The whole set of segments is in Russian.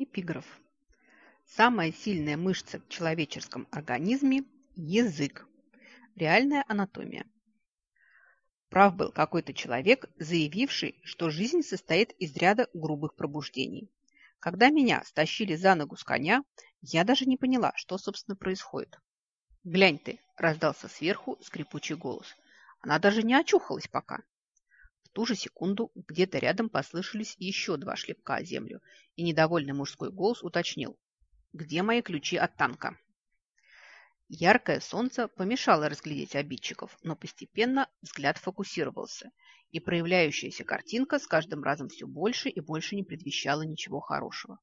Эпиграф. Самая сильная мышца в человеческом организме – язык. Реальная анатомия. Прав был какой-то человек, заявивший, что жизнь состоит из ряда грубых пробуждений. Когда меня стащили за ногу с коня, я даже не поняла, что, собственно, происходит. «Глянь ты!» – раздался сверху скрипучий голос. Она даже не очухалась пока. Ту же секунду где-то рядом послышались еще два шлепка о землю, и недовольный мужской голос уточнил. «Где мои ключи от танка?» Яркое солнце помешало разглядеть обидчиков, но постепенно взгляд фокусировался, и проявляющаяся картинка с каждым разом все больше и больше не предвещала ничего хорошего.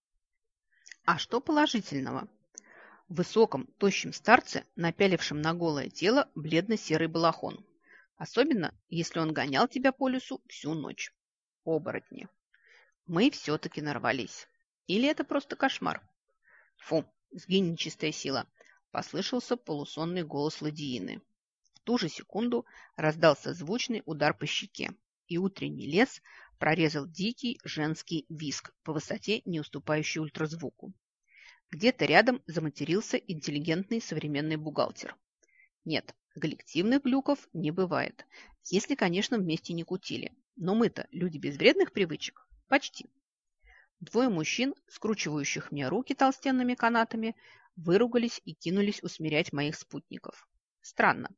А что положительного? В высоком, тощем старце, напялившем на голое тело бледно-серый балахон. Особенно, если он гонял тебя по лесу всю ночь. Оборотни. Мы все-таки нарвались. Или это просто кошмар? Фу, сгинь нечистая сила. Послышался полусонный голос ладьины. В ту же секунду раздался звучный удар по щеке, и утренний лес прорезал дикий женский виск по высоте, не уступающий ультразвуку. Где-то рядом заматерился интеллигентный современный бухгалтер. Нет, коллективных глюков не бывает, если, конечно, вместе не кутили. Но мы-то люди без вредных привычек. Почти. Двое мужчин, скручивающих мне руки толстенными канатами, выругались и кинулись усмирять моих спутников. Странно,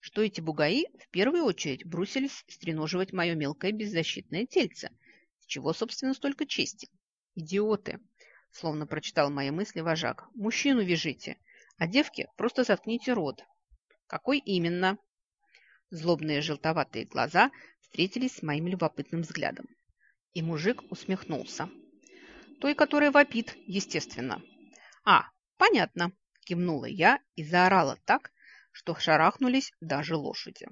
что эти бугаи в первую очередь бросились стреноживать мое мелкое беззащитное тельце. С чего, собственно, столько чести? Идиоты! Словно прочитал мои мысли вожак. Мужчину вяжите, а девке просто заткните рот. Какой именно? Злобные желтоватые глаза встретились с моим любопытным взглядом. И мужик усмехнулся. Той, которая вопит, естественно. А, понятно, кивнула я и заорала так, что шарахнулись даже лошади.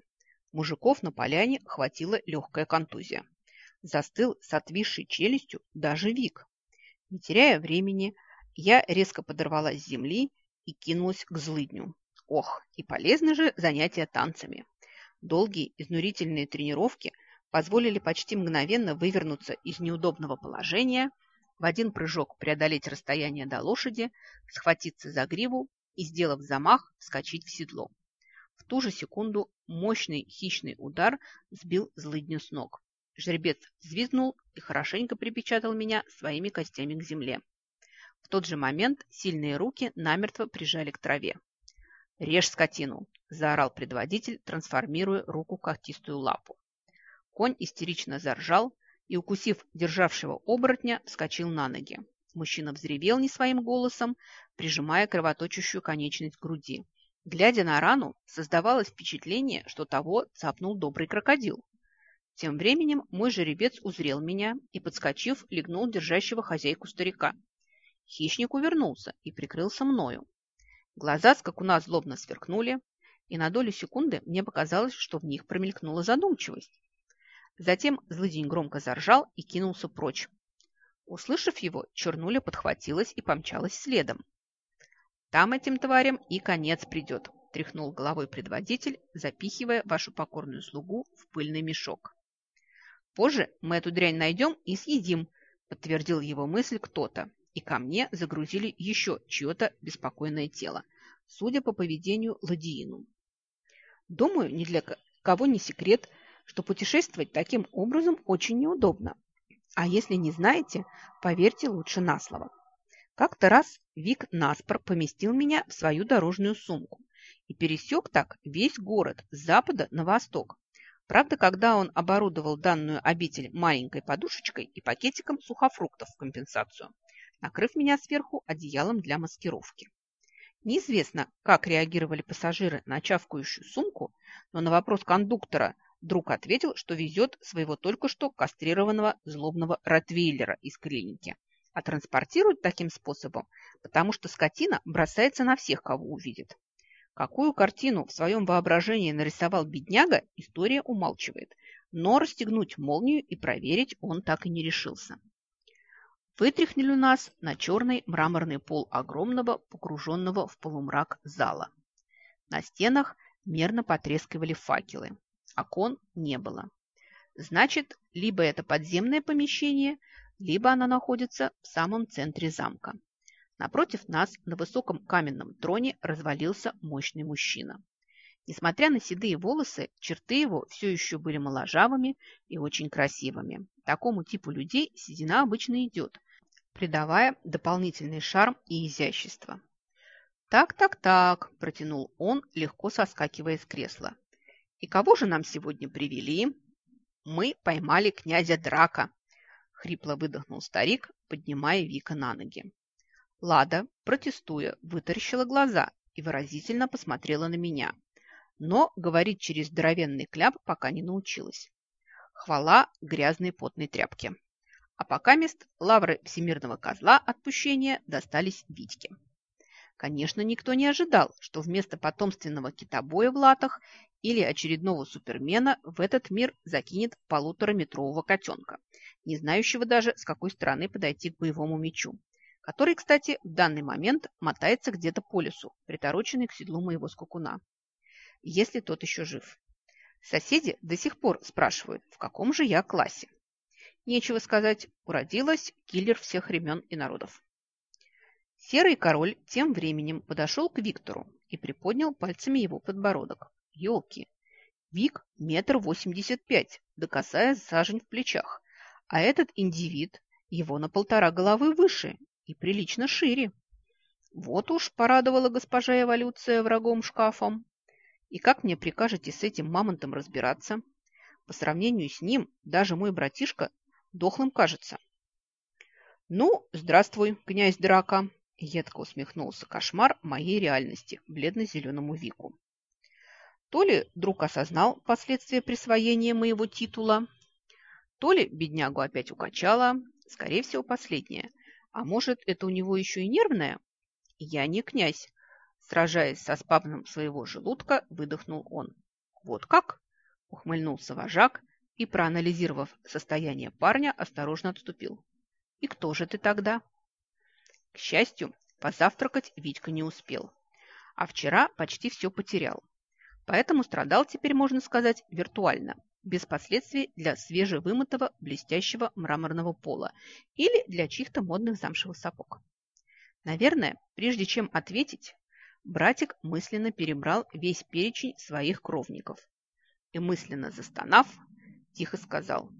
Мужиков на поляне хватила легкая контузия. Застыл с отвисшей челюстью даже Вик. Не теряя времени, я резко подорвалась с земли и кинулась к злыдню. Ох, и полезны же занятия танцами. Долгие изнурительные тренировки позволили почти мгновенно вывернуться из неудобного положения, в один прыжок преодолеть расстояние до лошади, схватиться за гриву и, сделав замах, вскочить в седло. В ту же секунду мощный хищный удар сбил злыдню с ног. Жеребец взвизгнул и хорошенько припечатал меня своими костями к земле. В тот же момент сильные руки намертво прижали к траве. «Режь скотину!» – заорал предводитель, трансформируя руку в когтистую лапу. Конь истерично заржал и, укусив державшего оборотня, вскочил на ноги. Мужчина взревел не своим голосом, прижимая кровоточащую конечность к груди. Глядя на рану, создавалось впечатление, что того цапнул добрый крокодил. Тем временем мой жеребец узрел меня и, подскочив, легнул держащего хозяйку старика. Хищник увернулся и прикрылся мною. Глаза скакуна злобно сверкнули, и на долю секунды мне показалось, что в них промелькнула задумчивость. Затем злыдень громко заржал и кинулся прочь. Услышав его, чернуля подхватилась и помчалась следом. «Там этим тварям и конец придет», – тряхнул головой предводитель, запихивая вашу покорную слугу в пыльный мешок. «Позже мы эту дрянь найдем и съедим», – подтвердил его мысль кто-то и ко мне загрузили еще чье-то беспокойное тело, судя по поведению Ладиину. Думаю, ни для кого не секрет, что путешествовать таким образом очень неудобно. А если не знаете, поверьте лучше на слово. Как-то раз Вик Наспор поместил меня в свою дорожную сумку и пересек так весь город с запада на восток. Правда, когда он оборудовал данную обитель маленькой подушечкой и пакетиком сухофруктов в компенсацию – накрыв меня сверху одеялом для маскировки. Неизвестно, как реагировали пассажиры на чавкающую сумку, но на вопрос кондуктора друг ответил, что везет своего только что кастрированного злобного ротвейлера из клиники. А транспортируют таким способом, потому что скотина бросается на всех, кого увидит. Какую картину в своем воображении нарисовал бедняга, история умалчивает, но расстегнуть молнию и проверить он так и не решился вытряхнули нас на черный мраморный пол огромного, погруженного в полумрак зала. На стенах мерно потрескивали факелы. Окон не было. Значит, либо это подземное помещение, либо она находится в самом центре замка. Напротив нас на высоком каменном троне развалился мощный мужчина. Несмотря на седые волосы, черты его все еще были моложавыми и очень красивыми. Такому типу людей седина обычно идет, придавая дополнительный шарм и изящество. «Так-так-так», – протянул он, легко соскакивая с кресла. «И кого же нам сегодня привели?» «Мы поймали князя Драка», – хрипло выдохнул старик, поднимая Вика на ноги. Лада, протестуя, вытаращила глаза и выразительно посмотрела на меня – но говорить через здоровенный кляп пока не научилась. Хвала грязной потной тряпке. А пока мест лавры всемирного козла отпущения достались Витьке. Конечно, никто не ожидал, что вместо потомственного китобоя в латах или очередного супермена в этот мир закинет полутораметрового котенка, не знающего даже, с какой стороны подойти к боевому мечу, который, кстати, в данный момент мотается где-то по лесу, притороченный к седлу моего скакуна если тот еще жив. Соседи до сих пор спрашивают, в каком же я классе. Нечего сказать, уродилась киллер всех времен и народов. Серый король тем временем подошел к Виктору и приподнял пальцами его подбородок. Елки! Вик метр восемьдесят пять, до касая сажень в плечах, а этот индивид его на полтора головы выше и прилично шире. Вот уж порадовала госпожа эволюция врагом шкафом. И как мне прикажете с этим мамонтом разбираться? По сравнению с ним даже мой братишка дохлым кажется. Ну, здравствуй, князь Драка, едко усмехнулся кошмар моей реальности бледно-зеленому Вику. То ли друг осознал последствия присвоения моего титула, то ли беднягу опять укачало, скорее всего, последнее. А может, это у него еще и нервное? Я не князь, Сражаясь со спазмом своего желудка, выдохнул он. «Вот как?» – ухмыльнулся вожак и, проанализировав состояние парня, осторожно отступил. «И кто же ты тогда?» К счастью, позавтракать Витька не успел, а вчера почти все потерял. Поэтому страдал теперь, можно сказать, виртуально, без последствий для свежевымытого блестящего мраморного пола или для чьих-то модных замшевых сапог. Наверное, прежде чем ответить, Братик мысленно перебрал весь перечень своих кровников и, мысленно застонав, тихо сказал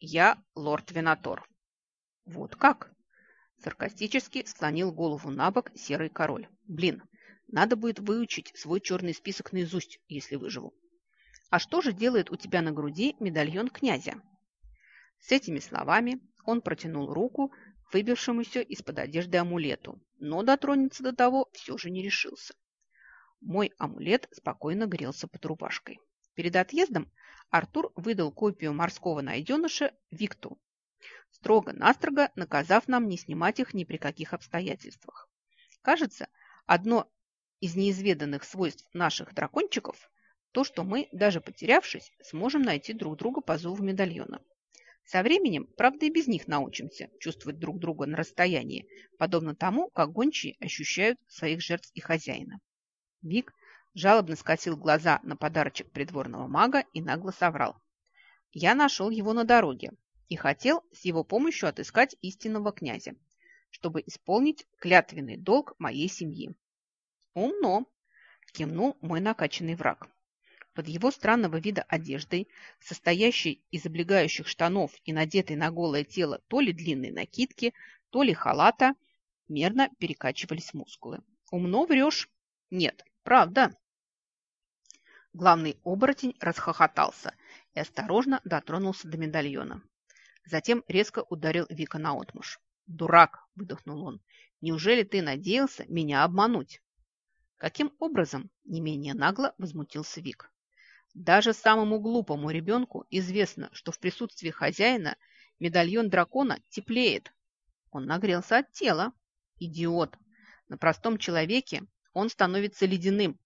«Я лорд Винатор». «Вот как?» Саркастически склонил голову на бок серый король. «Блин, надо будет выучить свой черный список наизусть, если выживу. А что же делает у тебя на груди медальон князя?» С этими словами он протянул руку выбившемуся из-под одежды амулету, но дотронуться до того все же не решился. Мой амулет спокойно грелся под рубашкой. Перед отъездом Артур выдал копию морского найденыша Викту, строго-настрого наказав нам не снимать их ни при каких обстоятельствах. Кажется, одно из неизведанных свойств наших дракончиков – то, что мы, даже потерявшись, сможем найти друг друга по зову медальона. Со временем, правда, и без них научимся чувствовать друг друга на расстоянии, подобно тому, как гончие ощущают своих жертв и хозяина. Вик жалобно скосил глаза на подарочек придворного мага и нагло соврал. Я нашел его на дороге и хотел с его помощью отыскать истинного князя, чтобы исполнить клятвенный долг моей семьи. «Умно!» – кивнул мой накачанный враг. Под его странного вида одеждой, состоящей из облегающих штанов и надетой на голое тело то ли длинной накидки, то ли халата, мерно перекачивались мускулы. Умно врешь? Нет, правда. Главный оборотень расхохотался и осторожно дотронулся до медальона. Затем резко ударил Вика наотмашь. «Дурак!» – выдохнул он. «Неужели ты надеялся меня обмануть?» «Каким образом?» – не менее нагло возмутился Вик. Даже самому глупому ребенку известно, что в присутствии хозяина медальон дракона теплеет. Он нагрелся от тела. Идиот. На простом человеке он становится ледяным.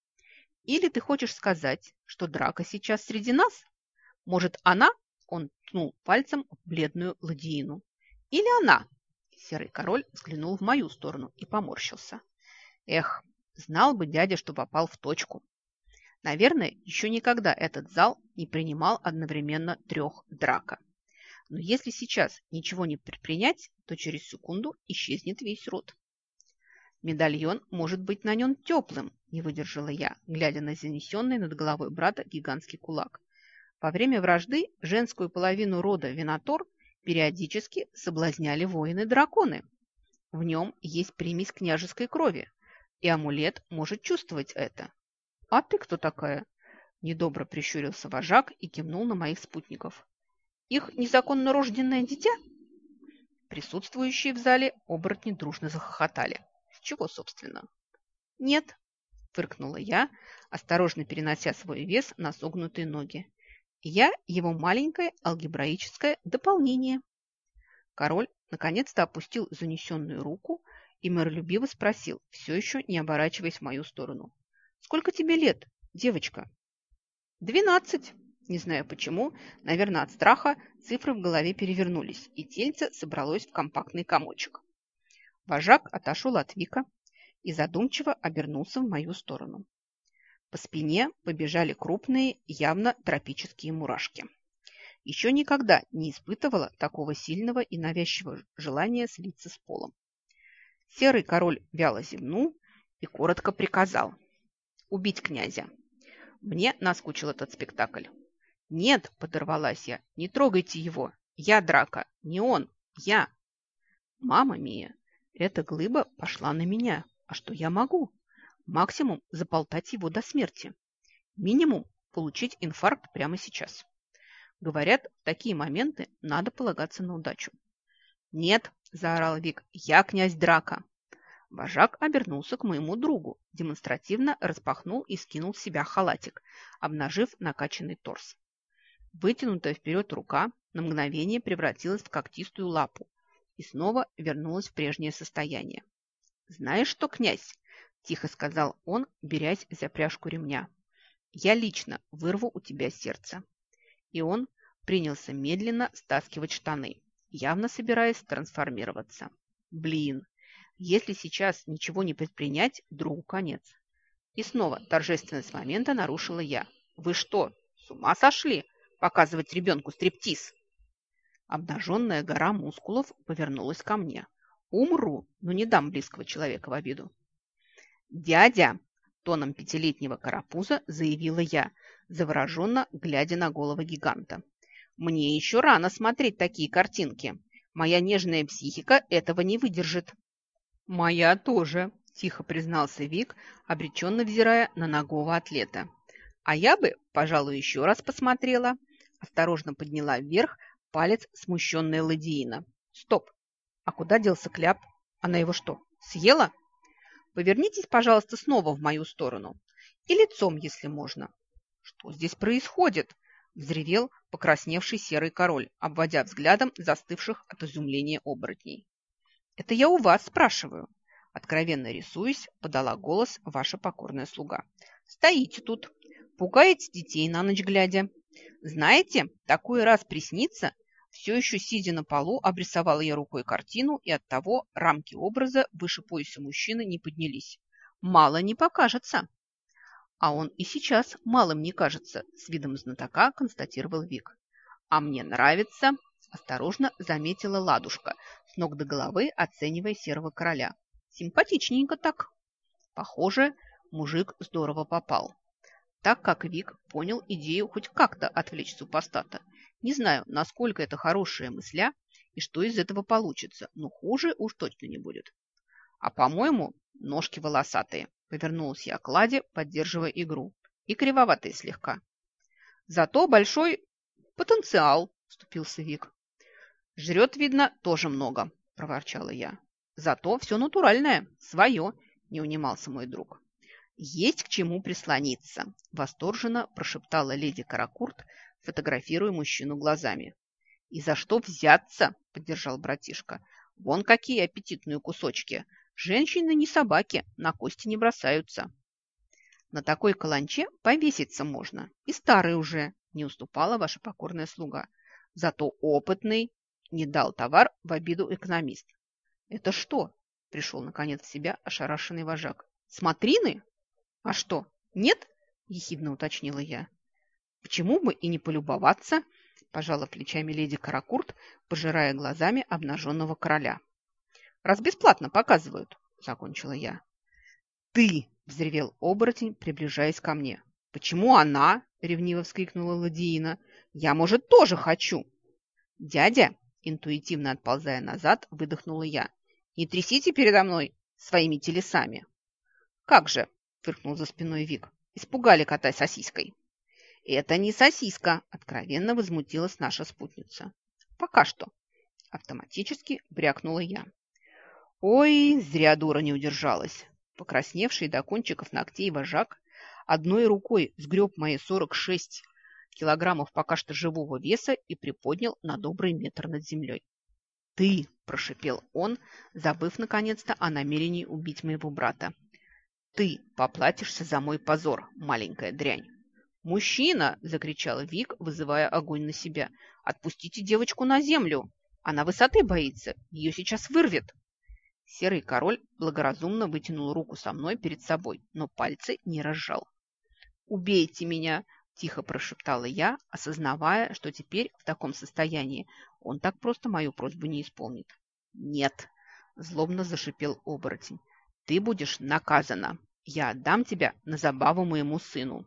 Или ты хочешь сказать, что драка сейчас среди нас? Может, она? Он ткнул пальцем в бледную ладьину. Или она? Серый король взглянул в мою сторону и поморщился. Эх, знал бы дядя, что попал в точку. Наверное, еще никогда этот зал не принимал одновременно трех драка. Но если сейчас ничего не предпринять, то через секунду исчезнет весь род. Медальон может быть на нем теплым, не выдержала я, глядя на занесенный над головой брата гигантский кулак. Во время вражды женскую половину рода Винатор периодически соблазняли воины-драконы. В нем есть примесь княжеской крови, и амулет может чувствовать это. «А ты кто такая?» Недобро прищурился вожак и кивнул на моих спутников. «Их незаконно рожденное дитя?» Присутствующие в зале оборотни дружно захохотали. С чего, собственно? «Нет», – фыркнула я, осторожно перенося свой вес на согнутые ноги. «Я его маленькое алгебраическое дополнение». Король наконец-то опустил занесенную руку и миролюбиво спросил, все еще не оборачиваясь в мою сторону. «Сколько тебе лет, девочка?» «Двенадцать!» Не знаю почему, наверное, от страха цифры в голове перевернулись, и тельце собралось в компактный комочек. Вожак отошел от Вика и задумчиво обернулся в мою сторону. По спине побежали крупные, явно тропические мурашки. Еще никогда не испытывала такого сильного и навязчивого желания слиться с полом. Серый король вяло зевнул и коротко приказал убить князя. Мне наскучил этот спектакль. «Нет!» – подорвалась я. «Не трогайте его! Я драка! Не он! Я!» «Мама Мия, эта глыба пошла на меня. А что я могу? Максимум – заполтать его до смерти. Минимум – получить инфаркт прямо сейчас. Говорят, в такие моменты надо полагаться на удачу. «Нет!» – заорал Вик. «Я князь Драка!» Вожак обернулся к моему другу, демонстративно распахнул и скинул с себя халатик, обнажив накачанный торс. Вытянутая вперед рука на мгновение превратилась в когтистую лапу и снова вернулась в прежнее состояние. «Знаешь что, князь?» – тихо сказал он, берясь за пряжку ремня. «Я лично вырву у тебя сердце». И он принялся медленно стаскивать штаны, явно собираясь трансформироваться. «Блин, если сейчас ничего не предпринять, другу конец. И снова торжественность момента нарушила я. Вы что, с ума сошли? Показывать ребенку стриптиз? Обнаженная гора мускулов повернулась ко мне. Умру, но не дам близкого человека в обиду. «Дядя!» – тоном пятилетнего карапуза заявила я, завороженно глядя на голову гиганта. «Мне еще рано смотреть такие картинки. Моя нежная психика этого не выдержит». «Моя тоже», – тихо признался Вик, обреченно взирая на ногого атлета. «А я бы, пожалуй, еще раз посмотрела». Осторожно подняла вверх палец смущенная Ладиина. «Стоп! А куда делся кляп? Она его что, съела? Повернитесь, пожалуйста, снова в мою сторону. И лицом, если можно». «Что здесь происходит?» – взревел покрасневший серый король, обводя взглядом застывших от изумления оборотней. «Это я у вас спрашиваю». Откровенно рисуясь, подала голос ваша покорная слуга. «Стоите тут, пугаете детей на ночь глядя. Знаете, такой раз приснится, все еще сидя на полу, обрисовала я рукой картину, и от того рамки образа выше пояса мужчины не поднялись. Мало не покажется. А он и сейчас малым не кажется, с видом знатока констатировал Вик. А мне нравится, осторожно заметила ладушка, с ног до головы оценивая серого короля. Симпатичненько так. Похоже, мужик здорово попал. Так как Вик понял идею хоть как-то отвлечь супостата. Не знаю, насколько это хорошая мысля и что из этого получится, но хуже уж точно не будет. А по-моему, ножки волосатые. Повернулась я к Ладе, поддерживая игру. И кривоватые слегка. Зато большой потенциал, вступился Вик. Жрет, видно, тоже много, проворчала я. Зато все натуральное, свое, не унимался мой друг. Есть к чему прислониться, восторженно прошептала леди Каракурт, фотографируя мужчину глазами. И за что взяться, поддержал братишка. Вон какие аппетитные кусочки. Женщины не собаки, на кости не бросаются. На такой каланче повеситься можно. И старый уже, не уступала ваша покорная слуга. Зато опытный не дал товар в обиду экономист. «Это что?» – пришел наконец в себя ошарашенный вожак. «Смотрины? А что, нет?» – ехидно уточнила я. «Почему бы и не полюбоваться?» пожала плечами леди Каракурт, пожирая глазами обнаженного короля. Раз бесплатно показывают, закончила я. Ты! взревел оборотень, приближаясь ко мне. Почему она? ревниво вскрикнула Ладиина. Я, может, тоже хочу. Дядя, интуитивно отползая назад, выдохнула я. Не трясите передо мной своими телесами. Как же, фыркнул за спиной Вик. Испугали кота сосиской. «Это не сосиска!» – откровенно возмутилась наша спутница. «Пока что!» – автоматически брякнула я. Ой, зря дура не удержалась. Покрасневший до кончиков ногтей вожак одной рукой сгреб мои 46 килограммов пока что живого веса и приподнял на добрый метр над землей. «Ты!» – прошипел он, забыв наконец-то о намерении убить моего брата. «Ты поплатишься за мой позор, маленькая дрянь!» «Мужчина!» – закричала Вик, вызывая огонь на себя. «Отпустите девочку на землю! Она высоты боится, ее сейчас вырвет!» Серый король благоразумно вытянул руку со мной перед собой, но пальцы не разжал. «Убейте меня!» – тихо прошептала я, осознавая, что теперь в таком состоянии он так просто мою просьбу не исполнит. «Нет!» – злобно зашипел оборотень. «Ты будешь наказана. Я отдам тебя на забаву моему сыну».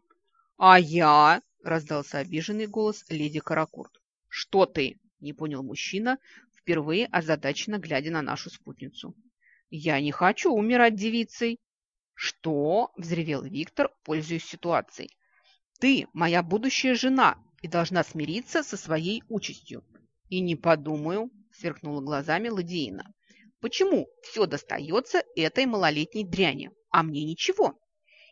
«А я?» – раздался обиженный голос леди Каракурт. «Что ты?» – не понял мужчина, впервые озадаченно глядя на нашу спутницу. «Я не хочу умирать девицей». «Что?» – взревел Виктор, пользуясь ситуацией. «Ты моя будущая жена и должна смириться со своей участью». «И не подумаю», – сверкнула глазами Ладиина. «Почему все достается этой малолетней дряни, а мне ничего?»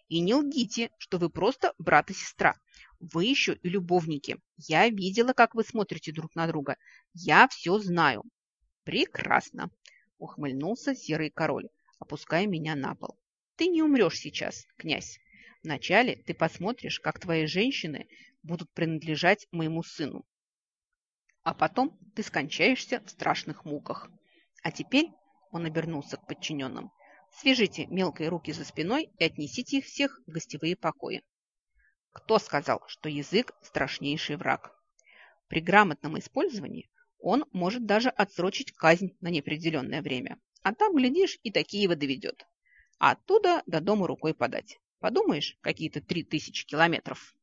И не лгите, что вы просто брат и сестра. Вы еще и любовники. Я видела, как вы смотрите друг на друга. Я все знаю. Прекрасно, ухмыльнулся серый король, опуская меня на пол. Ты не умрешь сейчас, князь. Вначале ты посмотришь, как твои женщины будут принадлежать моему сыну. А потом ты скончаешься в страшных муках. А теперь он обернулся к подчиненным. Свяжите мелкие руки за спиной и отнесите их всех в гостевые покои. Кто сказал, что язык – страшнейший враг? При грамотном использовании он может даже отсрочить казнь на неопределенное время. А там, глядишь, и такие его доведет. А оттуда до дома рукой подать. Подумаешь, какие-то три тысячи километров.